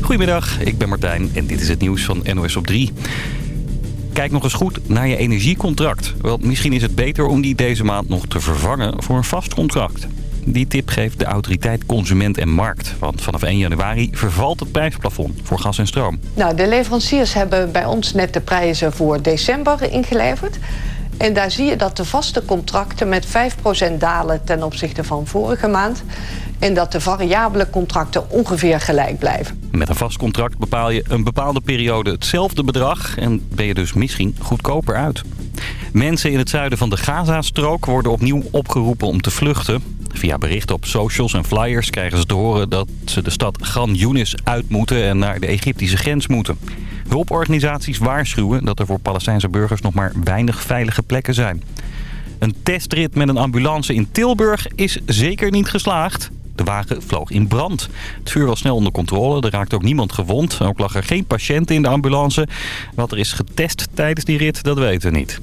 Goedemiddag, ik ben Martijn en dit is het nieuws van NOS op 3. Kijk nog eens goed naar je energiecontract. Wel, misschien is het beter om die deze maand nog te vervangen voor een vast contract. Die tip geeft de autoriteit Consument en Markt. Want vanaf 1 januari vervalt het prijsplafond voor gas en stroom. Nou, de leveranciers hebben bij ons net de prijzen voor december ingeleverd. En daar zie je dat de vaste contracten met 5% dalen ten opzichte van vorige maand. En dat de variabele contracten ongeveer gelijk blijven. Met een vast contract bepaal je een bepaalde periode hetzelfde bedrag... en ben je dus misschien goedkoper uit. Mensen in het zuiden van de Gazastrook worden opnieuw opgeroepen om te vluchten. Via berichten op socials en flyers krijgen ze te horen dat ze de stad Gan Yunis uit moeten en naar de Egyptische grens moeten. Hulporganisaties waarschuwen dat er voor Palestijnse burgers nog maar weinig veilige plekken zijn. Een testrit met een ambulance in Tilburg is zeker niet geslaagd. De wagen vloog in brand. Het vuur was snel onder controle. Er raakte ook niemand gewond. Ook lag er geen patiënt in de ambulance. Wat er is getest tijdens die rit, dat weten we niet.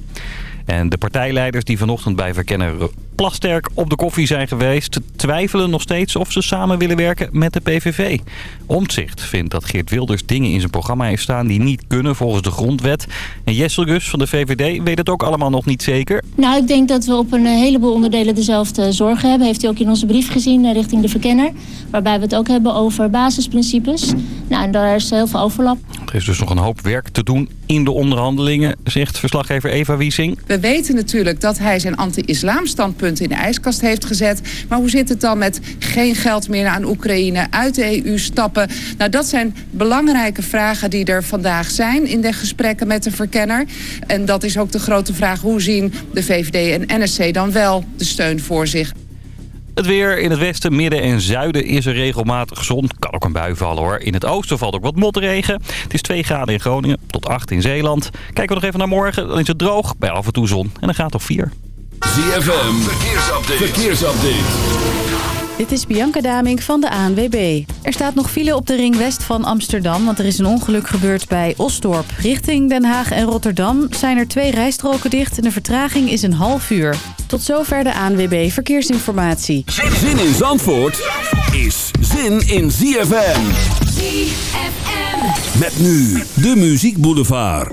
En de partijleiders die vanochtend bij verkenner Plasterk op de koffie zijn geweest... twijfelen nog steeds of ze samen willen werken met de PVV. Omtzigt vindt dat Geert Wilders dingen in zijn programma heeft staan... die niet kunnen volgens de grondwet. En Jessel Gus van de VVD weet het ook allemaal nog niet zeker. Nou, ik denk dat we op een heleboel onderdelen dezelfde zorgen hebben. Heeft u ook in onze brief gezien eh, richting de verkenner. Waarbij we het ook hebben over basisprincipes. Nou, en daar is heel veel overlap. Er is dus nog een hoop werk te doen in de onderhandelingen, zegt verslaggever Eva Wiesing. We weten natuurlijk dat hij zijn anti-islam standpunt in de ijskast heeft gezet. Maar hoe zit het dan met geen geld meer aan Oekraïne, uit de EU stappen? Nou, dat zijn belangrijke vragen die er vandaag zijn in de gesprekken met de verkenner. En dat is ook de grote vraag, hoe zien de VVD en NSC dan wel de steun voor zich? Het weer in het westen, midden en zuiden is er regelmatig zon. Kan ook een bui vallen hoor. In het oosten valt ook wat motregen. Het is 2 graden in Groningen tot 8 in Zeeland. Kijken we nog even naar morgen. Dan is het droog bij af en toe zon. En dan gaat het op 4. ZFM, verkeersupdate. verkeersupdate. Dit is Bianca Damink van de ANWB. Er staat nog file op de ring west van Amsterdam... want er is een ongeluk gebeurd bij Osdorp. Richting Den Haag en Rotterdam zijn er twee rijstroken dicht... en de vertraging is een half uur. Tot zover de ANWB Verkeersinformatie. Zin in Zandvoort is zin in ZFM. ZFM. Met nu de Muziek Boulevard.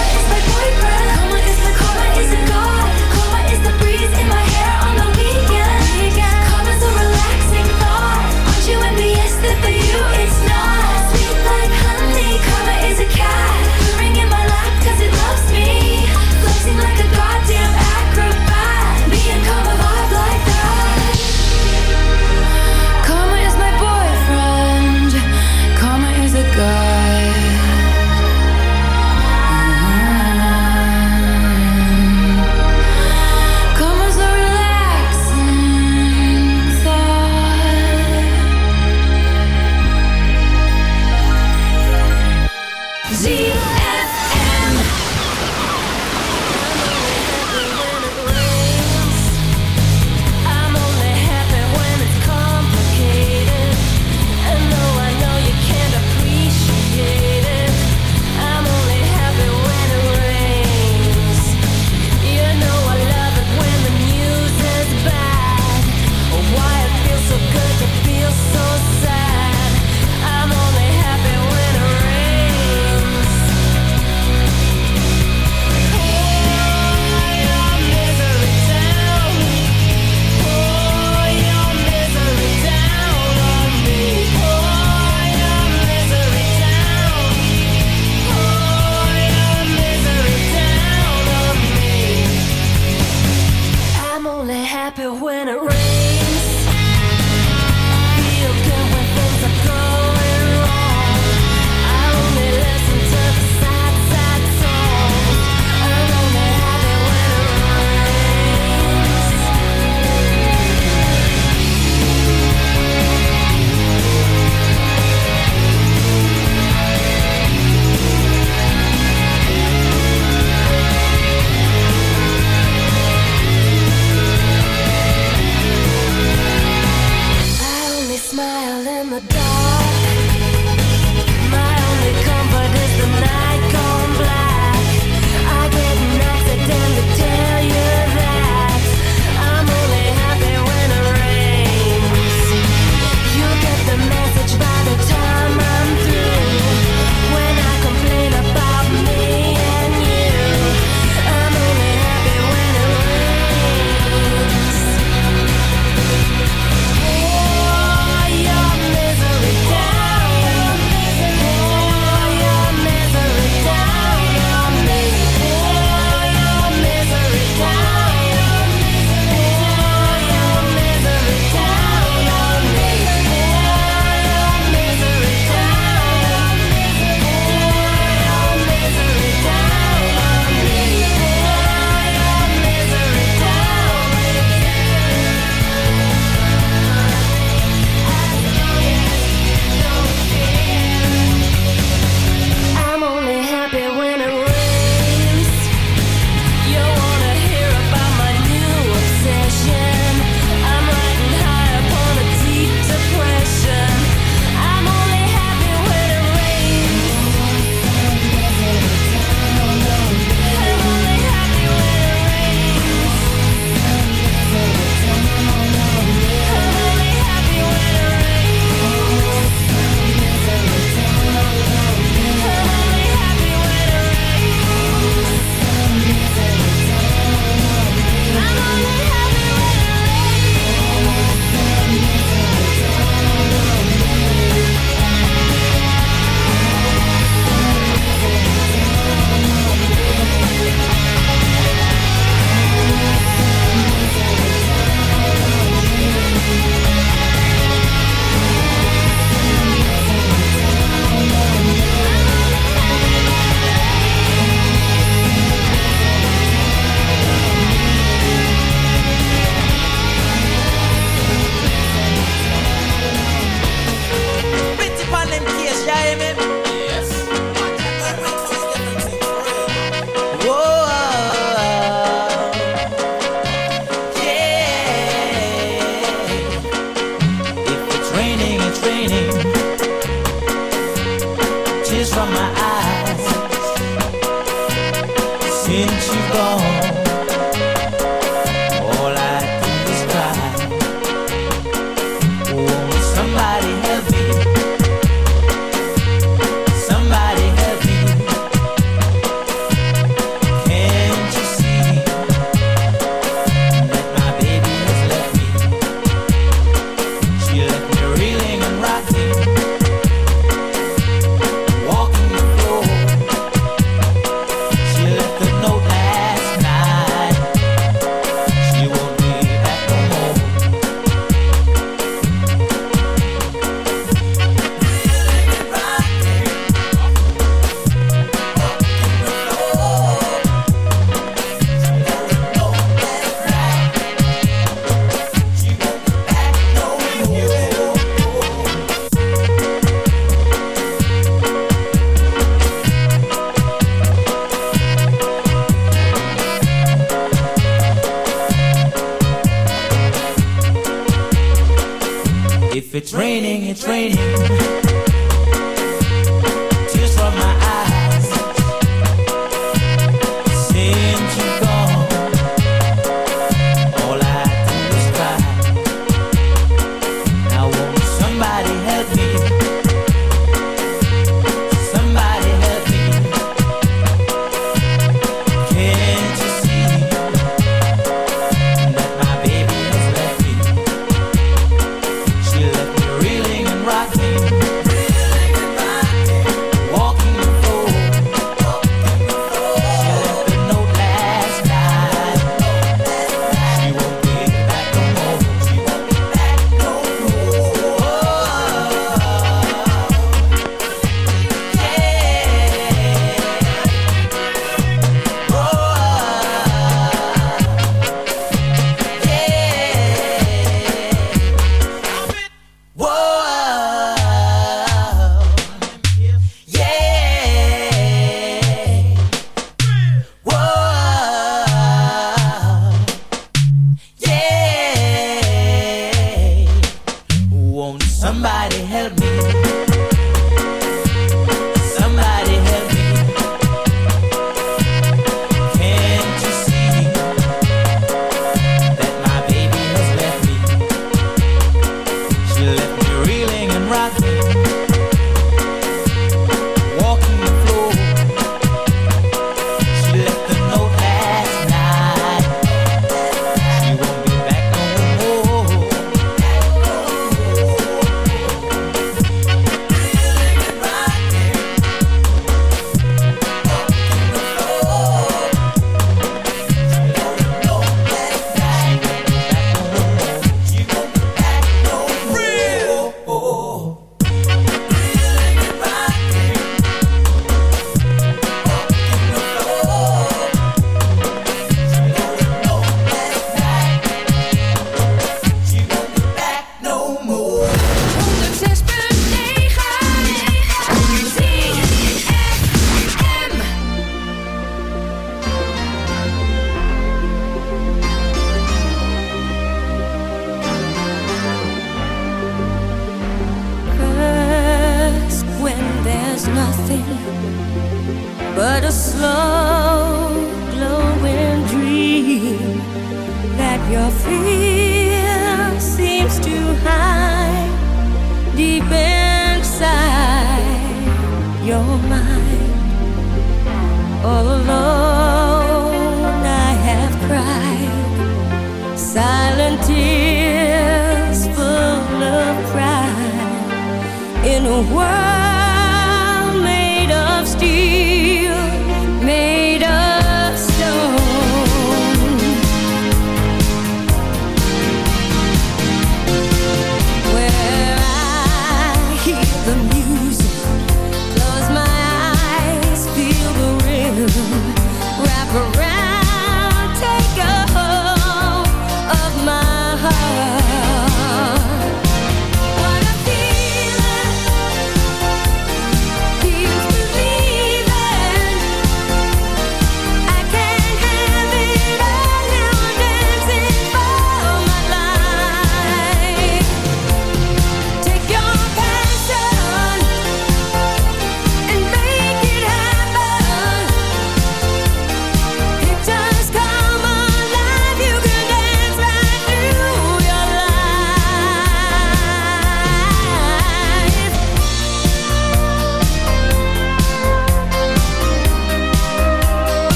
All alone,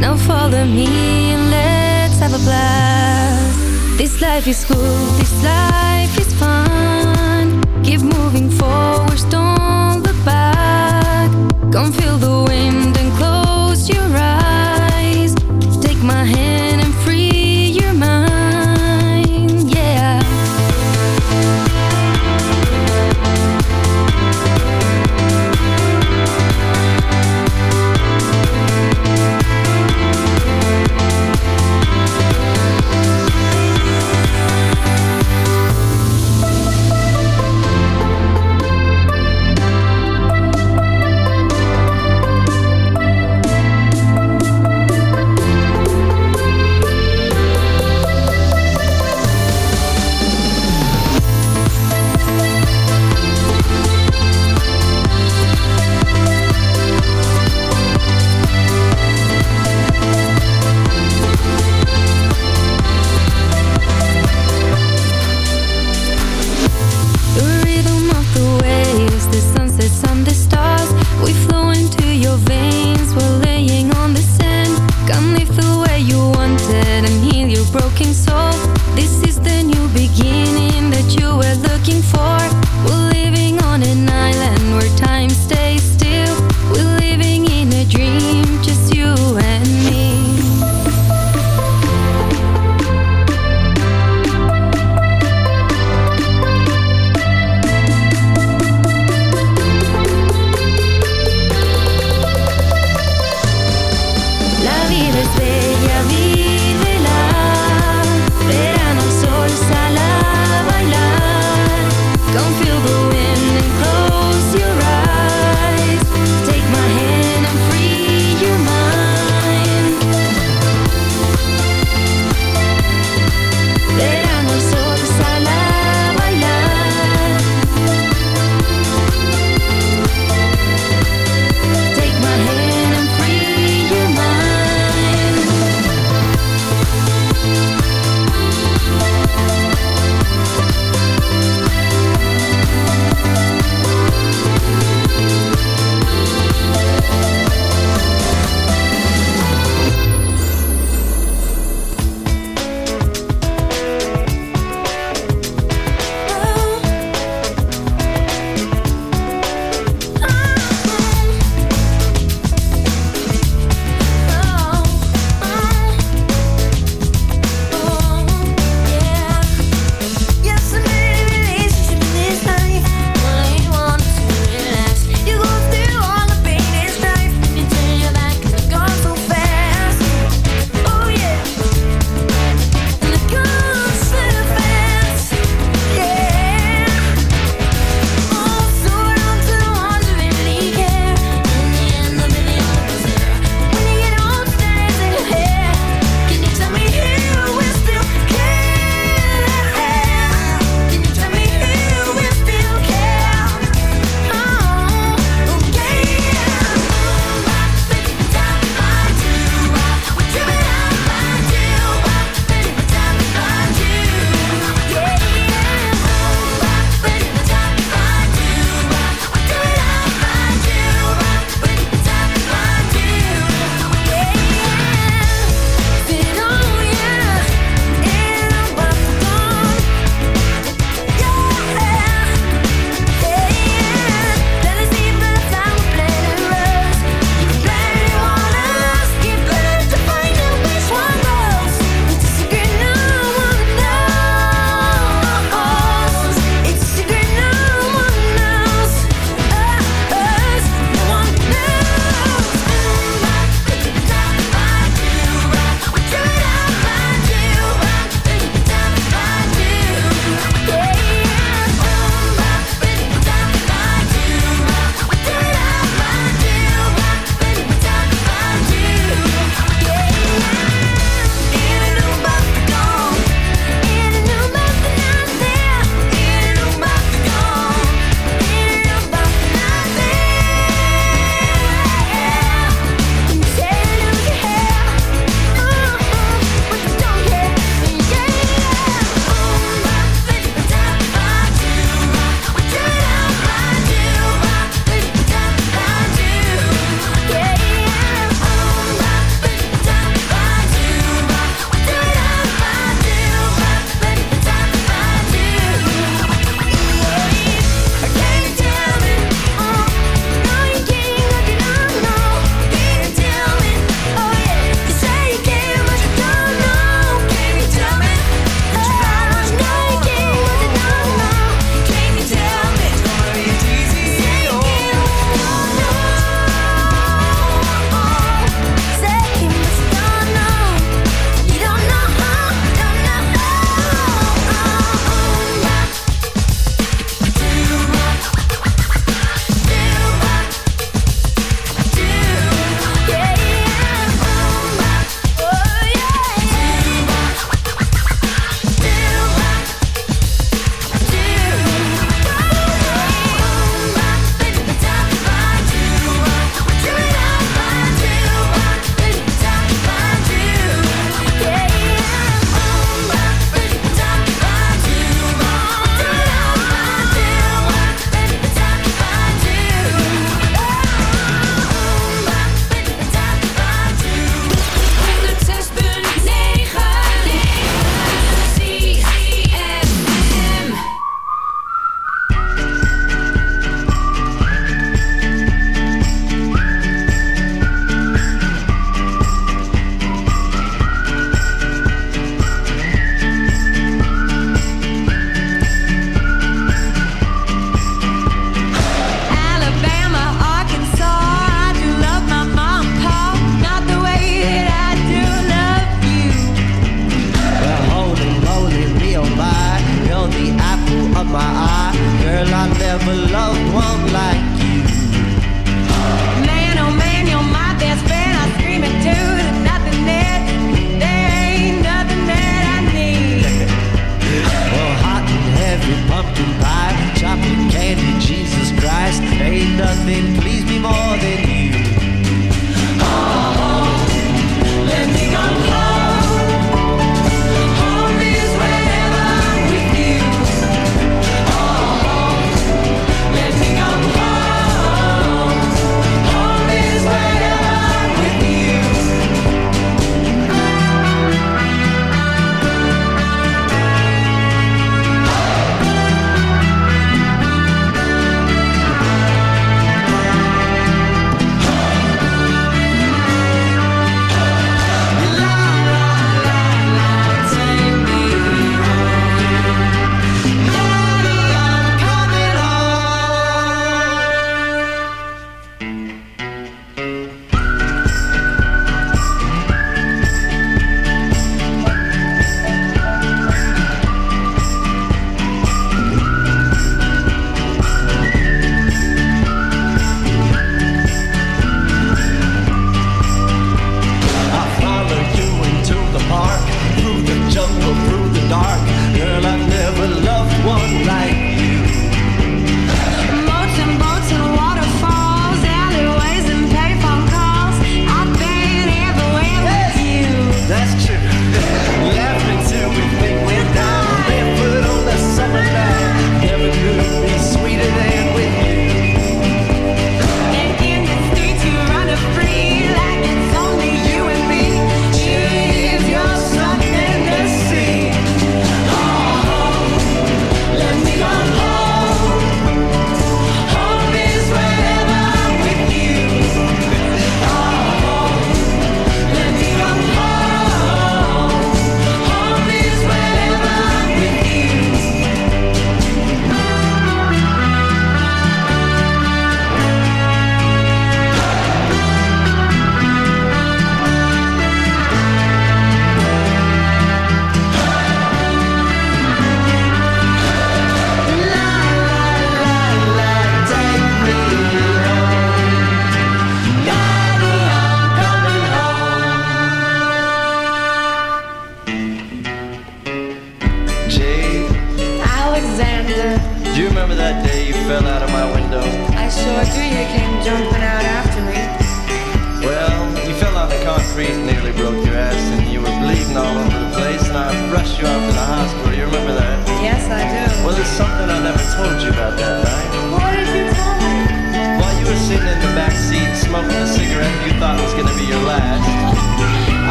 Now follow me and let's have a blast. This life is cool, this life is fun. Keep moving forward, don't look back. Come feel the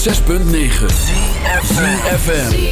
106.9 FM.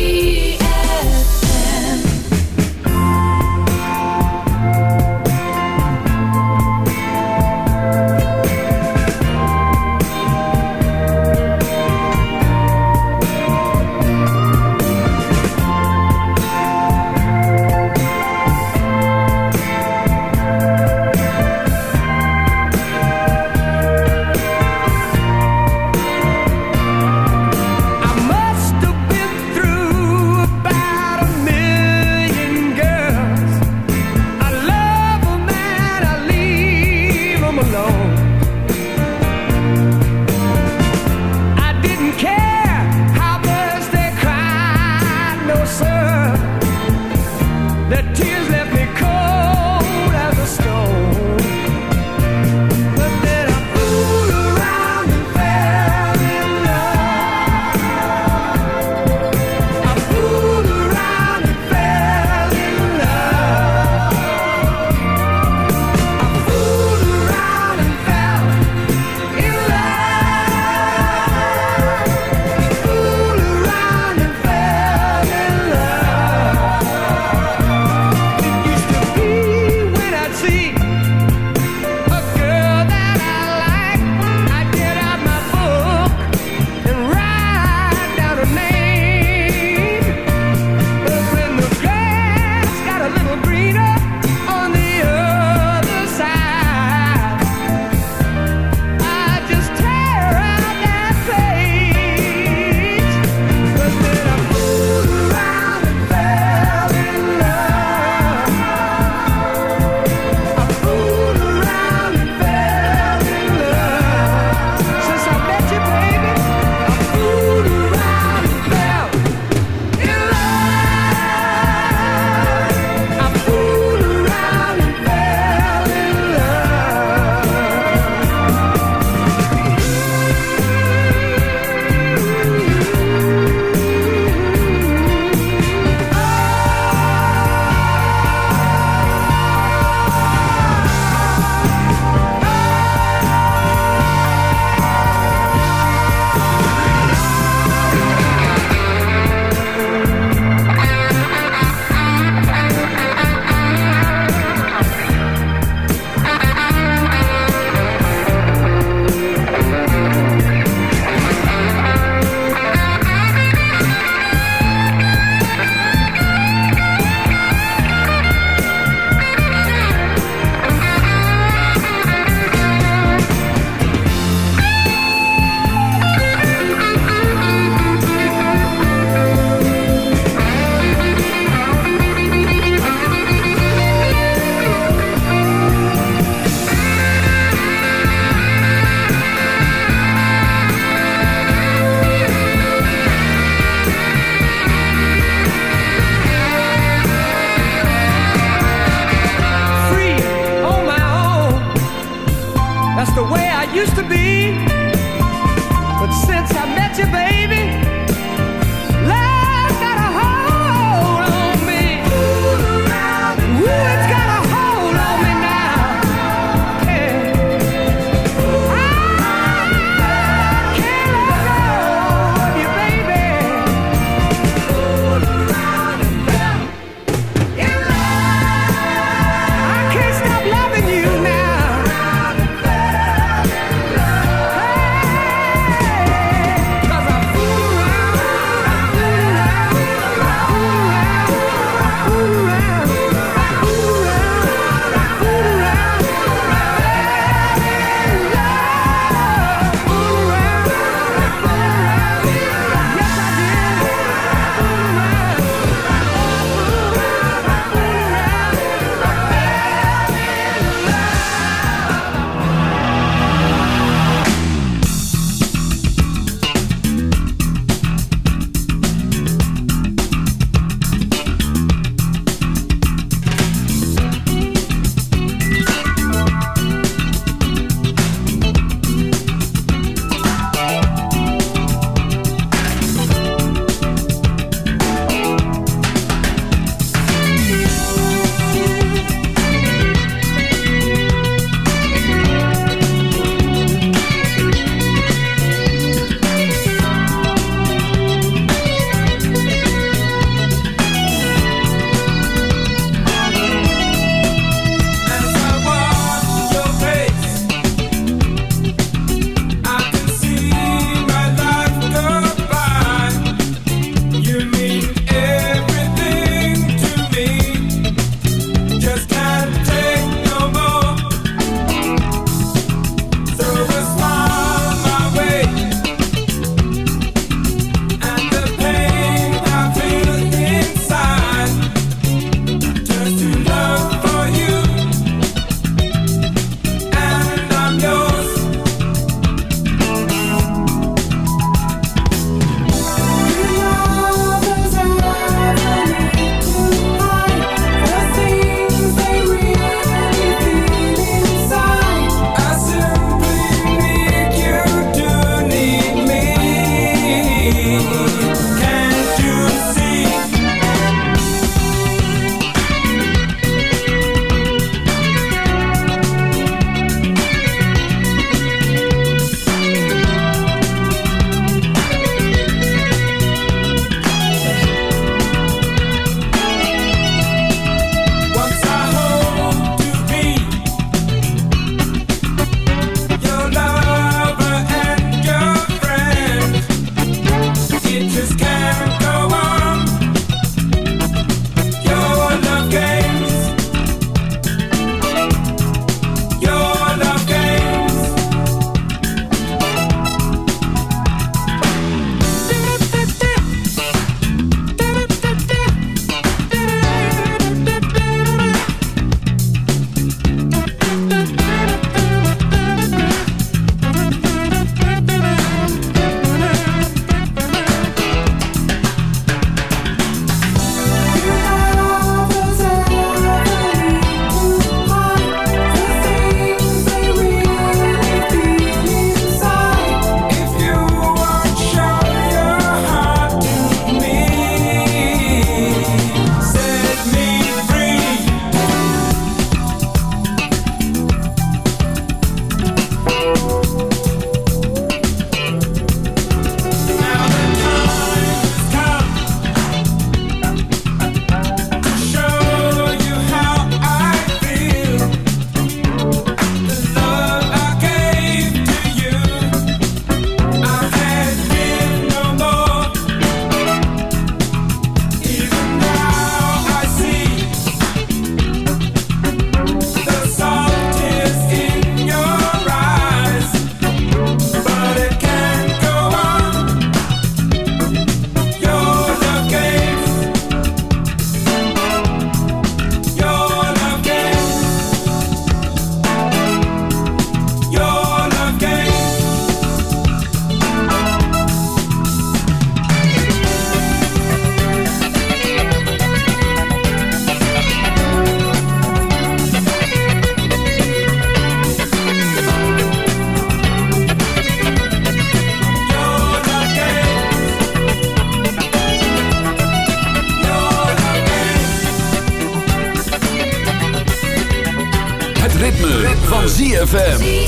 ZFM.